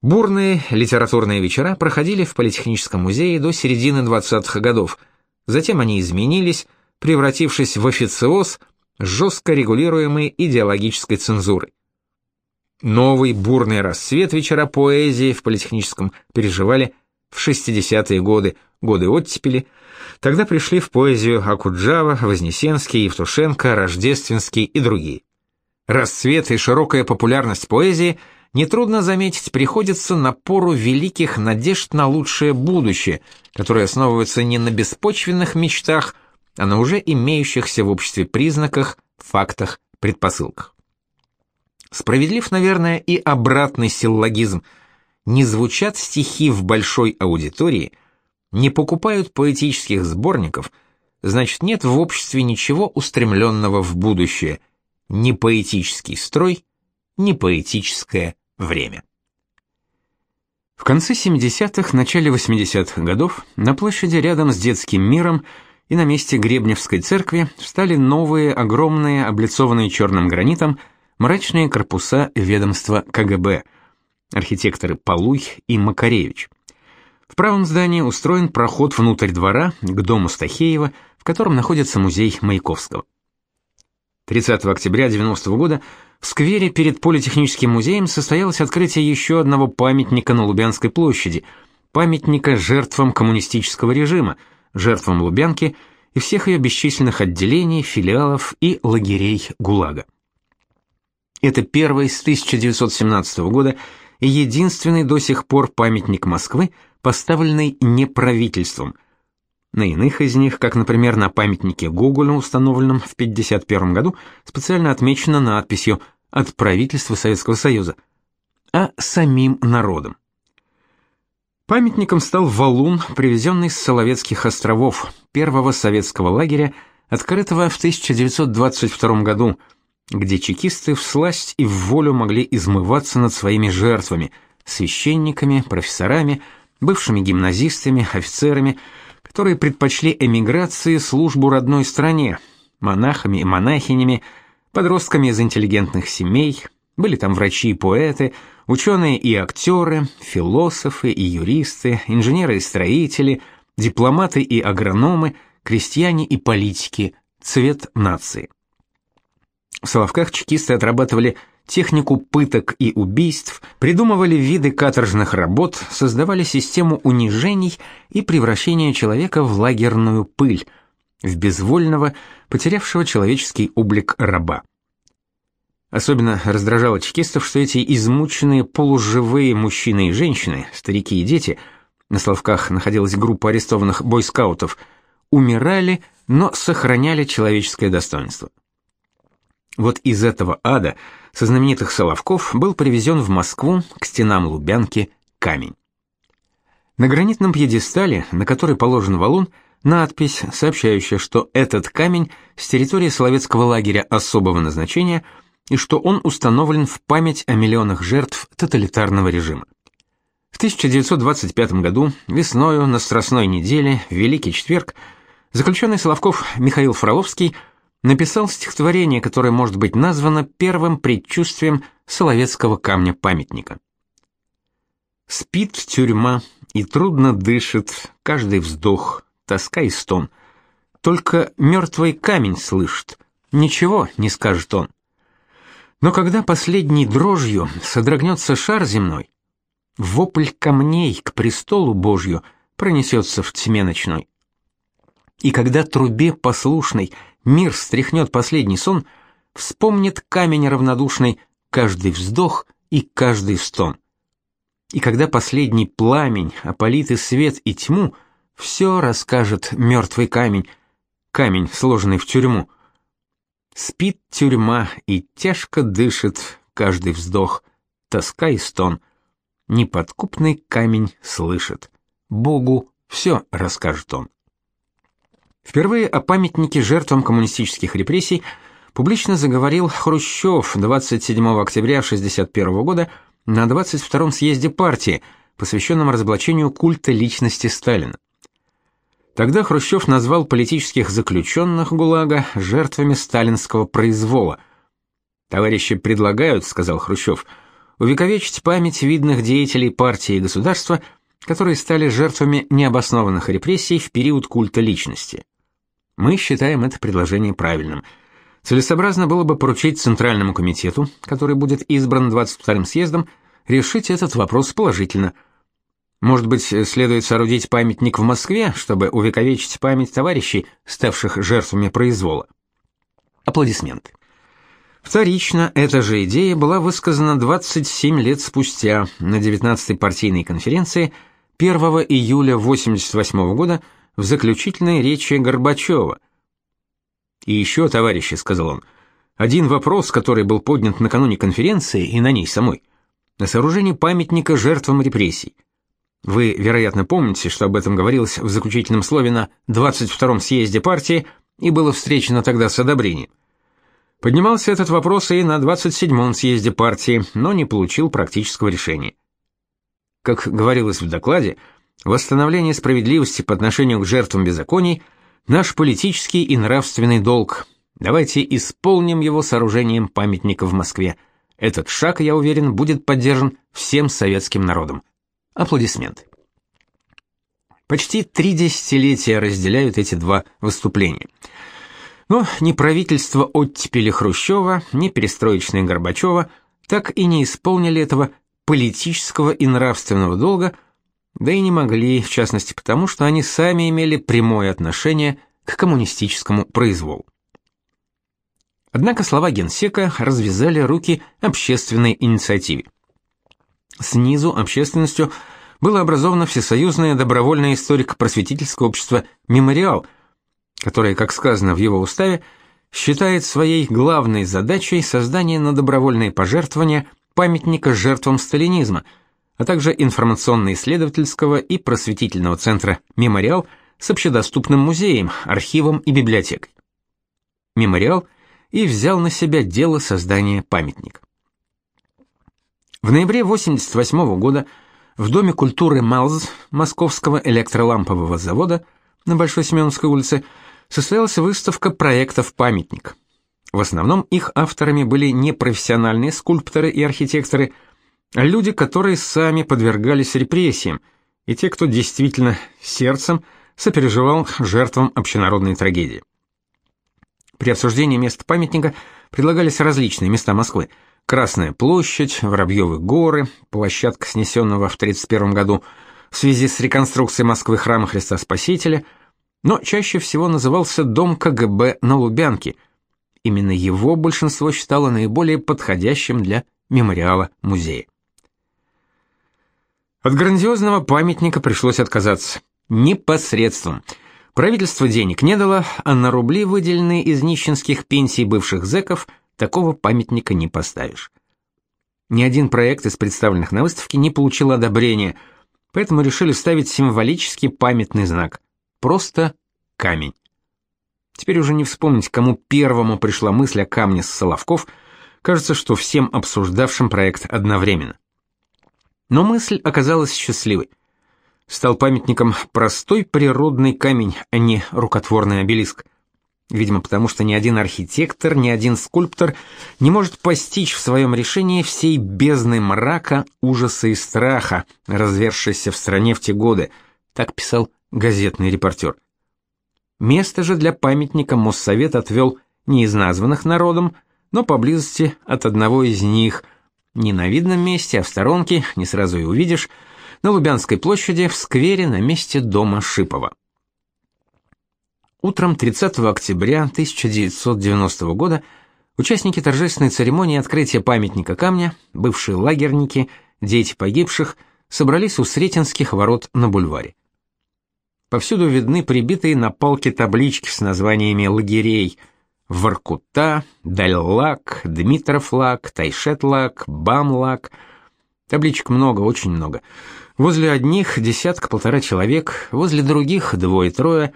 Бурные литературные вечера проходили в Политехническом музее до середины 20-х годов. Затем они изменились, превратившись в официоз жестко регулируемой идеологической цензурой. Новый бурный расцвет вечера поэзии в Политехническом переживали в 60-е годы, годы оттепели. Тогда пришли в поэзию Акуджава, Вознесенский, Евтушенко, Рождественский и другие. Расцвет и широкая популярность поэзии, нетрудно заметить, приходится на пору великих надежд на лучшее будущее, которое основывается не на беспочвенных мечтах, а на уже имеющихся в обществе признаках, фактах, предпосылках. Справедлив, наверное, и обратный силлогизм. Не звучат стихи в большой аудитории, не покупают поэтических сборников, значит, нет в обществе ничего устремленного в будущее, ни поэтический строй, ни поэтическое время. В конце 70-х, начале 80-х годов на площади рядом с детским миром и на месте Гребневской церкви встали новые огромные, облицованные черным гранитом, мрачные корпуса ведомства КГБ, архитекторы Полуй и Макаревич. В правом здании устроен проход внутрь двора к дому Стахеева, в котором находится музей Маяковского. 30 октября 90 -го года в сквере перед Политехническим музеем состоялось открытие еще одного памятника на Лубянской площади, памятника жертвам коммунистического режима, жертвам Лубянки и всех ее бесчисленных отделений, филиалов и лагерей ГУЛАГа. Это первый с 1917 года и единственный до сих пор памятник Москвы, поставленный не правительством. На иных из них, как, например, на памятнике Гоголю, установленном в 1951 году, специально отмечено надписью «От правительства Советского Союза», а самим народом. Памятником стал валун, привезенный с Соловецких островов, первого советского лагеря, открытого в 1922 году, где чекисты всласть и в волю могли измываться над своими жертвами, священниками, профессорами, бывшими гимназистами, офицерами, которые предпочли эмиграции службу родной стране, монахами и монахинями, подростками из интеллигентных семей, были там врачи и поэты, ученые и актеры, философы и юристы, инженеры и строители, дипломаты и агрономы, крестьяне и политики, цвет нации. В Соловках чекисты отрабатывали технику пыток и убийств, придумывали виды каторжных работ, создавали систему унижений и превращения человека в лагерную пыль, в безвольного, потерявшего человеческий облик раба. Особенно раздражало чекистов, что эти измученные полуживые мужчины и женщины, старики и дети, на Соловках находилась группа арестованных бойскаутов, умирали, но сохраняли человеческое достоинство. Вот из этого ада со знаменитых Соловков был привезен в Москву к стенам Лубянки камень. На гранитном пьедестале, на который положен валун, надпись, сообщающая, что этот камень с территории Соловецкого лагеря особого назначения и что он установлен в память о миллионах жертв тоталитарного режима. В 1925 году, весною на Страстной неделе, в Великий четверг, заключенный Соловков Михаил Фроловский – написал стихотворение, которое может быть названо первым предчувствием Соловецкого камня памятника. Спит тюрьма и трудно дышит каждый вздох, тоска и стон. Только мертвый камень слышит, ничего не скажет он. Но когда последней дрожью содрогнется шар земной, вопль камней к престолу Божью пронесется в тьме ночной. И когда трубе послушной мир стряхнет последний сон, вспомнит камень равнодушный каждый вздох и каждый стон. И когда последний пламень опалит и свет, и тьму, все расскажет мертвый камень, камень, сложенный в тюрьму. Спит тюрьма и тяжко дышит каждый вздох, тоска и стон. Неподкупный камень слышит. Богу все расскажет он. Впервые о памятнике жертвам коммунистических репрессий публично заговорил Хрущев 27 октября 1961 года на 22-м съезде партии, посвященном разоблачению культа личности Сталина. Тогда Хрущев назвал политических заключенных ГУЛАГа жертвами сталинского произвола. «Товарищи предлагают, — сказал Хрущев, — увековечить память видных деятелей партии и государства, которые стали жертвами необоснованных репрессий в период культа личности. Мы считаем это предложение правильным. Целесообразно было бы поручить Центральному комитету, который будет избран 22-м съездом, решить этот вопрос положительно. Может быть, следует соорудить памятник в Москве, чтобы увековечить память товарищей, ставших жертвами произвола. Аплодисменты. Вторично эта же идея была высказана 27 лет спустя на 19-й партийной конференции 1 июля 1988 года в заключительной речи Горбачева. «И еще, товарищи», — сказал он, — «один вопрос, который был поднят накануне конференции и на ней самой, на сооружение памятника жертвам репрессий. Вы, вероятно, помните, что об этом говорилось в заключительном слове на 22-м съезде партии и было встречено тогда с одобрением. Поднимался этот вопрос и на 27-м съезде партии, но не получил практического решения. Как говорилось в докладе, восстановление справедливости по отношению к жертвам беззаконий – наш политический и нравственный долг. Давайте исполним его сооружением памятника в Москве. Этот шаг, я уверен, будет поддержан всем советским народом. Аплодисменты. Почти три десятилетия разделяют эти два выступления – но ни правительство оттепели Хрущева, ни перестроечное Горбачева так и не исполнили этого политического и нравственного долга, да и не могли, в частности потому, что они сами имели прямое отношение к коммунистическому произволу. Однако слова генсека развязали руки общественной инициативе. Снизу общественностью было образовано Всесоюзное добровольное историко-просветительское общество «Мемориал», которое, как сказано в его уставе, считает своей главной задачей создание на добровольные пожертвования памятника жертвам сталинизма, а также информационно-исследовательского и просветительного центра «Мемориал» с общедоступным музеем, архивом и библиотекой. «Мемориал» и взял на себя дело создания памятника. В ноябре 1988 года в Доме культуры МАЛЗ Московского электролампового завода на Большой Семеновской улице состоялась выставка проектов «Памятник». В основном их авторами были не профессиональные скульпторы и архитекторы, люди, которые сами подвергались репрессиям, и те, кто действительно сердцем сопереживал жертвам общенародной трагедии. При обсуждении места памятника предлагались различные места Москвы. Красная площадь, Воробьевы горы, площадка, снесенного в 1931 году в связи с реконструкцией Москвы храма Христа Спасителя – но чаще всего назывался дом КГБ на Лубянке. Именно его большинство считало наиболее подходящим для мемориала музея. От грандиозного памятника пришлось отказаться. Непосредством. Правительство денег не дало, а на рубли, выделенные из нищенских пенсий бывших зэков, такого памятника не поставишь. Ни один проект из представленных на выставке не получил одобрения, поэтому решили ставить символический памятный знак просто камень. Теперь уже не вспомнить, кому первому пришла мысль о камне с Соловков, кажется, что всем обсуждавшим проект одновременно. Но мысль оказалась счастливой. Стал памятником простой природный камень, а не рукотворный обелиск. Видимо, потому что ни один архитектор, ни один скульптор не может постичь в своем решении всей бездны мрака, ужаса и страха, развершейся в стране в те годы, так писал газетный репортер. Место же для памятника Моссовет отвел не из названных народом, но поблизости от одного из них, не на видном месте, а в сторонке, не сразу и увидишь, на Лубянской площади в сквере на месте дома Шипова. Утром 30 октября 1990 года участники торжественной церемонии открытия памятника камня, бывшие лагерники, дети погибших, собрались у Сретенских ворот на бульваре. Повсюду видны прибитые на палке таблички с названиями лагерей: Воркута, Дальлак, Дмитровлак, Тайшетлак, Бамлак. Табличек много, очень много. Возле одних десятка-полтора человек, возле других двое-трое,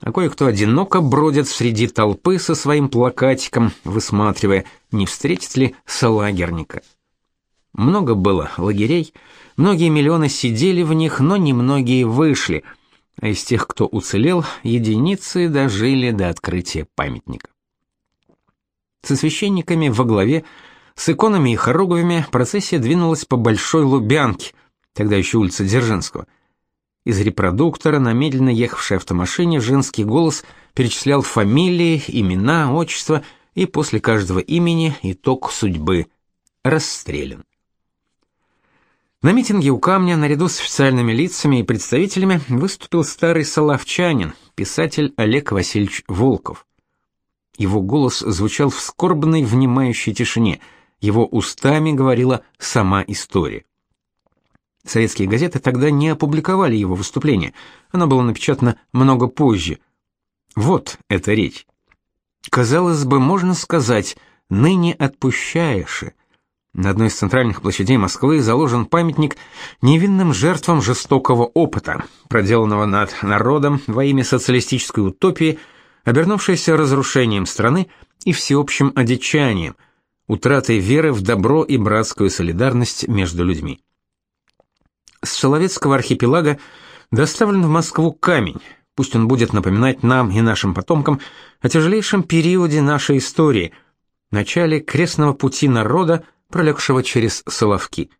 а кое-кто одиноко бродит среди толпы со своим плакатиком, высматривая, не встретит ли солагерника. Много было лагерей, многие миллионы сидели в них, но немногие вышли — а из тех, кто уцелел, единицы дожили до открытия памятника. Со священниками во главе С иконами и хоругвями процессия двинулась по Большой Лубянке, тогда еще улица Дзержинского. Из репродуктора на медленно ехавшей автомашине женский голос перечислял фамилии, имена, отчества и после каждого имени итог судьбы. Расстрелян. На митинге у камня наряду с официальными лицами и представителями выступил старый соловчанин, писатель Олег Васильевич Волков. Его голос звучал в скорбной, внимающей тишине. Его устами говорила сама история. Советские газеты тогда не опубликовали его выступление. Оно было напечатано много позже. Вот эта речь. Казалось бы, можно сказать, ныне отпущаешь. На одной из центральных площадей Москвы заложен памятник невинным жертвам жестокого опыта, проделанного над народом во имя социалистической утопии, обернувшейся разрушением страны и всеобщим одичанием, утратой веры в добро и братскую солидарность между людьми. С Соловецкого архипелага доставлен в Москву камень, пусть он будет напоминать нам и нашим потомкам о тяжелейшем периоде нашей истории, начале крестного пути народа, пролегшего через Соловки.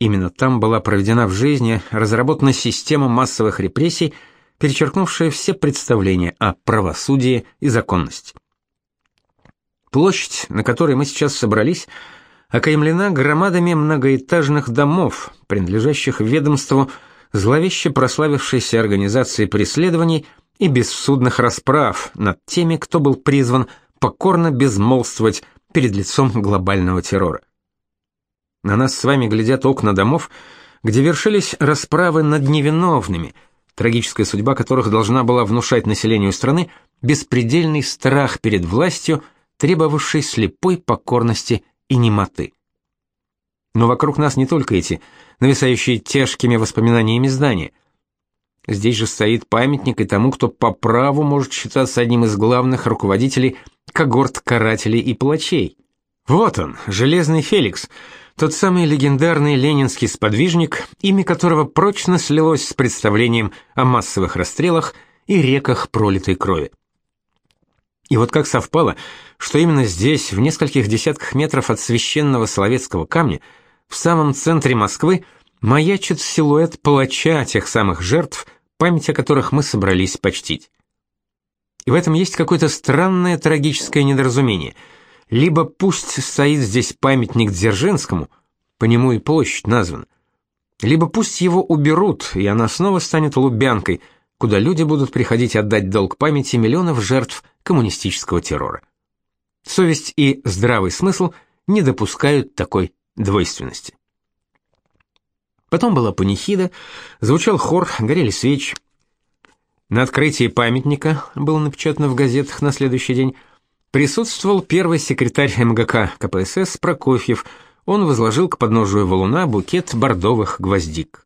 Именно там была проведена в жизни разработана система массовых репрессий, перечеркнувшая все представления о правосудии и законности. Площадь, на которой мы сейчас собрались, окаймлена громадами многоэтажных домов, принадлежащих ведомству зловеще прославившейся организации преследований и бессудных расправ над теми, кто был призван покорно безмолвствовать перед лицом глобального террора. На нас с вами глядят окна домов, где вершились расправы над невиновными, трагическая судьба которых должна была внушать населению страны беспредельный страх перед властью, требовавшей слепой покорности и немоты. Но вокруг нас не только эти, нависающие тяжкими воспоминаниями здания. Здесь же стоит памятник и тому, кто по праву может считаться одним из главных руководителей когорт карателей и палачей. Вот он, Железный Феликс, тот самый легендарный ленинский сподвижник, имя которого прочно слилось с представлением о массовых расстрелах и реках пролитой крови. И вот как совпало, что именно здесь, в нескольких десятках метров от священного Соловецкого камня, в самом центре Москвы, маячит силуэт палача тех самых жертв, память о которых мы собрались почтить. И в этом есть какое-то странное трагическое недоразумение. Либо пусть стоит здесь памятник Дзержинскому, по нему и площадь названа, либо пусть его уберут, и она снова станет Лубянкой, куда люди будут приходить отдать долг памяти миллионов жертв коммунистического террора. Совесть и здравый смысл не допускают такой двойственности. Потом была панихида, звучал хор, горели свечи. На открытии памятника, было напечатано в газетах на следующий день, присутствовал первый секретарь МГК КПСС Прокофьев. Он возложил к подножию валуна букет бордовых гвоздик.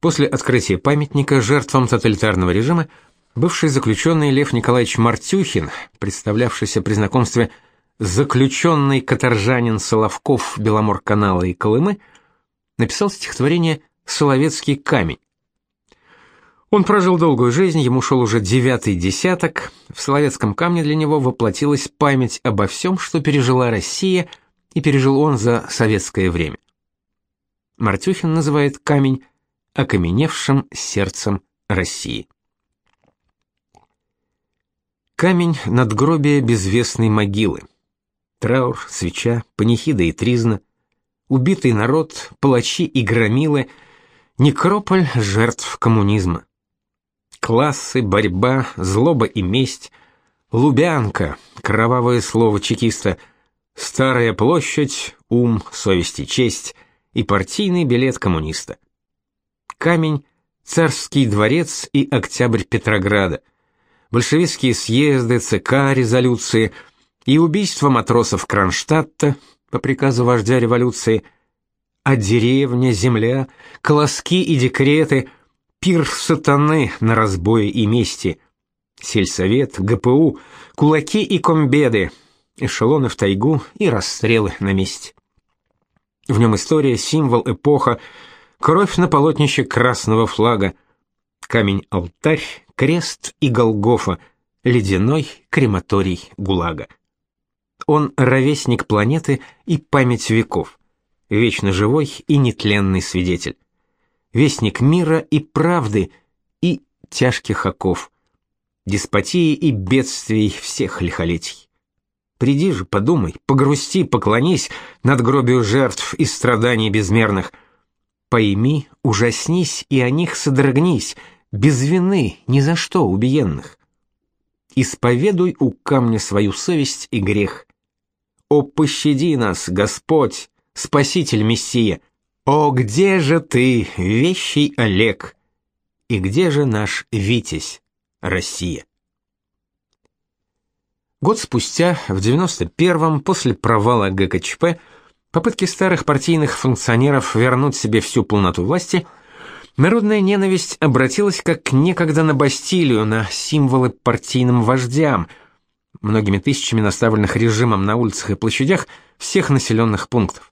После открытия памятника жертвам тоталитарного режима бывший заключенный Лев Николаевич Мартюхин, представлявшийся при знакомстве заключенный каторжанин Соловков Беломорканала и Колымы, написал стихотворение «Соловецкий камень», он прожил долгую жизнь, ему шел уже девятый десяток. В Соловецком камне для него воплотилась память обо всем, что пережила Россия, и пережил он за советское время. Мартюхин называет камень окаменевшим сердцем России. Камень надгробия безвестной могилы. Траур, свеча, панихида и тризна, убитый народ, палачи и громилы, некрополь жертв коммунизма классы, борьба, злоба и месть, Лубянка, кровавое слово чекиста, Старая площадь, ум, совесть и честь и партийный билет коммуниста. Камень, царский дворец и октябрь Петрограда, большевистские съезды, ЦК, резолюции и убийство матросов Кронштадта по приказу вождя революции, а деревня, земля, колоски и декреты – пир сатаны на разбое и мести, сельсовет, ГПУ, кулаки и комбеды, эшелоны в тайгу и расстрелы на месте. В нем история, символ, эпоха, кровь на полотнище красного флага, камень-алтарь, крест и Голгофа, ледяной крематорий ГУЛАГа. Он ровесник планеты и память веков, вечно живой и нетленный свидетель. Вестник мира и правды и тяжких оков, деспотии и бедствий всех лихолетий. Приди же, подумай, погрусти, поклонись над гробью жертв и страданий безмерных. Пойми, ужаснись и о них содрогнись, без вины, ни за что убиенных. Исповедуй у камня свою совесть и грех. О, пощади нас, Господь, Спаситель Мессия! О, где же ты, вещий Олег? И где же наш Витязь, Россия? Год спустя, в 91-м, после провала ГКЧП, попытки старых партийных функционеров вернуть себе всю полноту власти, народная ненависть обратилась как некогда на Бастилию, на символы партийным вождям, многими тысячами наставленных режимом на улицах и площадях всех населенных пунктов.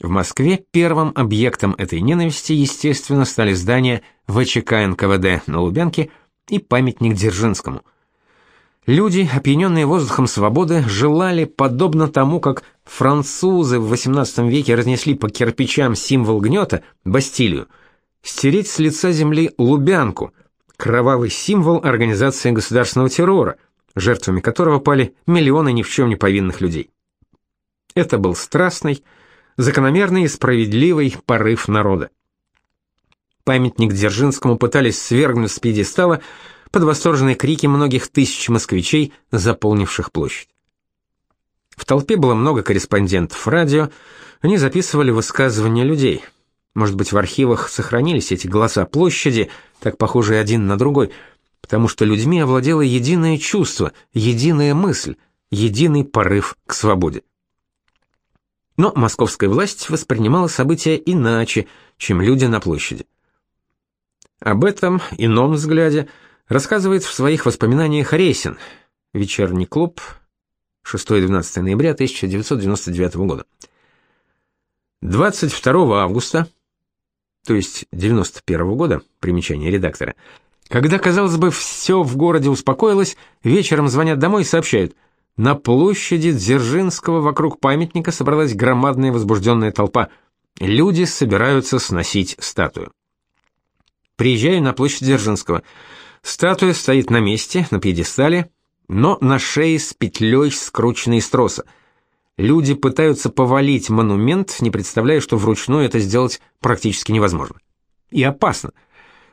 В Москве первым объектом этой ненависти, естественно, стали здания ВЧК НКВД на Лубянке и памятник Дзержинскому – Люди, опьяненные воздухом свободы, желали, подобно тому, как французы в XVIII веке разнесли по кирпичам символ гнета, Бастилию, стереть с лица земли Лубянку, кровавый символ организации государственного террора, жертвами которого пали миллионы ни в чем не повинных людей. Это был страстный, закономерный и справедливый порыв народа. Памятник Дзержинскому пытались свергнуть с пьедестала, под восторженные крики многих тысяч москвичей, заполнивших площадь. В толпе было много корреспондентов радио, они записывали высказывания людей. Может быть, в архивах сохранились эти голоса площади, так похожие один на другой, потому что людьми овладело единое чувство, единая мысль, единый порыв к свободе. Но московская власть воспринимала события иначе, чем люди на площади. Об этом ином взгляде – Рассказывает в своих воспоминаниях Рейсин. Вечерний клуб. 6-12 ноября 1999 года. 22 августа, то есть 91 года, примечание редактора, когда, казалось бы, все в городе успокоилось, вечером звонят домой и сообщают, на площади Дзержинского вокруг памятника собралась громадная возбужденная толпа. Люди собираются сносить статую. Приезжаю на площадь Дзержинского. Статуя стоит на месте, на пьедестале, но на шее с петлей, скрученной из троса. Люди пытаются повалить монумент, не представляя, что вручную это сделать практически невозможно. И опасно.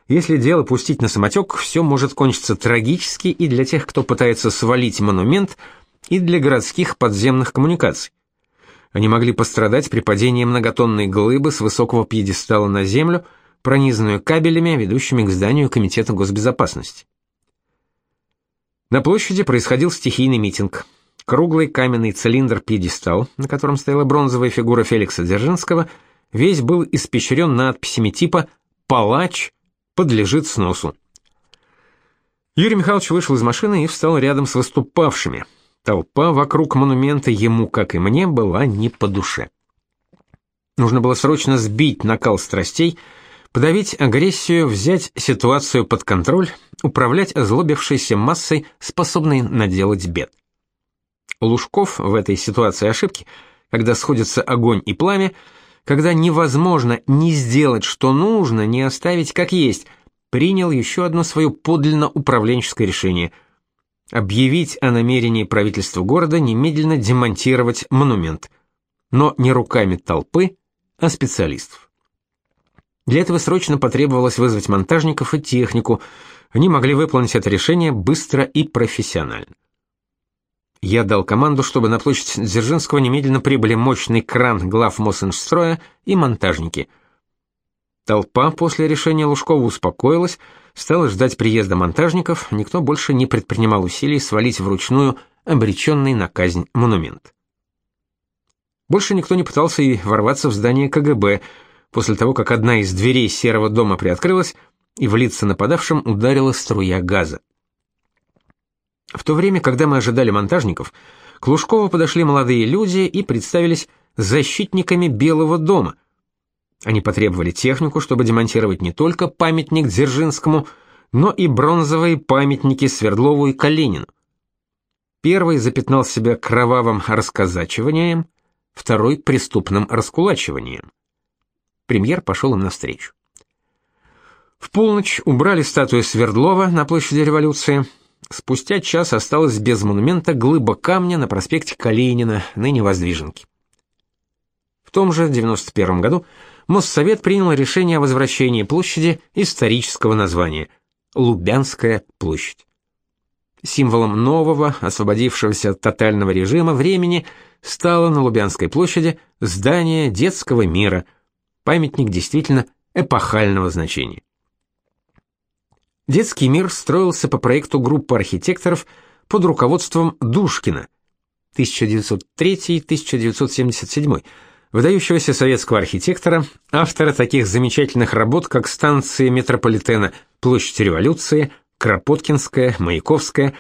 Если дело пустить на самотек, все может кончиться трагически и для тех, кто пытается свалить монумент, и для городских подземных коммуникаций. Они могли пострадать при падении многотонной глыбы с высокого пьедестала на землю – пронизанную кабелями, ведущими к зданию Комитета госбезопасности. На площади происходил стихийный митинг. Круглый каменный цилиндр-пьедестал, на котором стояла бронзовая фигура Феликса Дзержинского, весь был испещрен надписями типа «Палач подлежит сносу». Юрий Михайлович вышел из машины и встал рядом с выступавшими. Толпа вокруг монумента ему, как и мне, была не по душе. Нужно было срочно сбить накал страстей, подавить агрессию, взять ситуацию под контроль, управлять озлобившейся массой, способной наделать бед. Лужков в этой ситуации ошибки, когда сходятся огонь и пламя, когда невозможно не сделать, что нужно, не оставить как есть, принял еще одно свое подлинно управленческое решение – объявить о намерении правительства города немедленно демонтировать монумент, но не руками толпы, а специалистов. Для этого срочно потребовалось вызвать монтажников и технику. Они могли выполнить это решение быстро и профессионально. Я дал команду, чтобы на площадь Дзержинского немедленно прибыли мощный кран глав Мосинжстроя и монтажники. Толпа после решения Лужкова успокоилась, стала ждать приезда монтажников, никто больше не предпринимал усилий свалить вручную обреченный на казнь монумент. Больше никто не пытался и ворваться в здание КГБ, после того, как одна из дверей серого дома приоткрылась, и в лица нападавшим ударила струя газа. В то время, когда мы ожидали монтажников, к Лужкову подошли молодые люди и представились защитниками Белого дома. Они потребовали технику, чтобы демонтировать не только памятник Дзержинскому, но и бронзовые памятники Свердлову и Калинину. Первый запятнал себя кровавым расказачиванием, второй преступным раскулачиванием. Премьер пошел им навстречу. В полночь убрали статую Свердлова на площади Революции. Спустя час осталась без монумента глыба камня на проспекте Калинина, ныне Воздвиженки. Том же 91 году Моссовет принял решение о возвращении площади исторического названия Лубянская площадь. Символом нового, освободившегося от тотального режима времени стало на Лубянской площади здание детского мира, памятник действительно эпохального значения. Детский мир строился по проекту группы архитекторов под руководством Душкина 1903-1977, выдающегося советского архитектора, автора таких замечательных работ, как станции метрополитена Площадь Революции, Кропоткинская, Маяковская,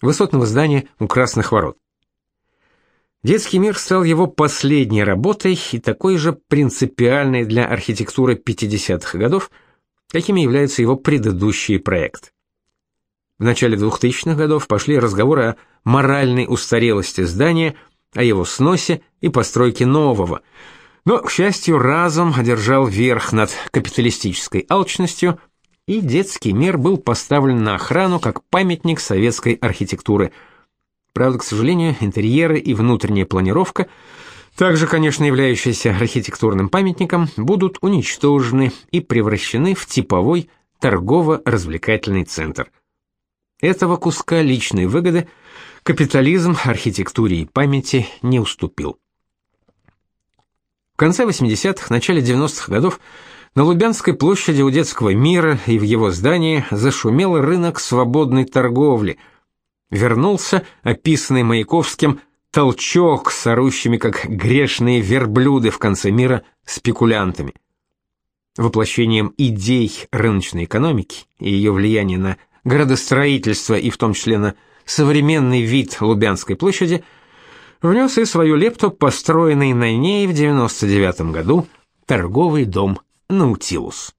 высотного здания у Красных ворот. Детский мир стал его последней работой и такой же принципиальной для архитектуры 50-х годов – какими являются его предыдущие проекты. В начале 2000-х годов пошли разговоры о моральной устарелости здания, о его сносе и постройке нового. Но, к счастью, разум одержал верх над капиталистической алчностью, и детский мир был поставлен на охрану как памятник советской архитектуры. Правда, к сожалению, интерьеры и внутренняя планировка – также, конечно, являющиеся архитектурным памятником, будут уничтожены и превращены в типовой торгово-развлекательный центр. Этого куска личной выгоды капитализм архитектуре и памяти не уступил. В конце 80-х, начале 90-х годов на Лубянской площади у Детского мира и в его здании зашумел рынок свободной торговли. Вернулся описанный Маяковским толчок с орущими, как грешные верблюды в конце мира, спекулянтами. Воплощением идей рыночной экономики и ее влияния на градостроительство и в том числе на современный вид Лубянской площади внес и свою лепту построенный на ней в 99 году торговый дом Наутилус.